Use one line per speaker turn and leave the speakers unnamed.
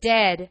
dead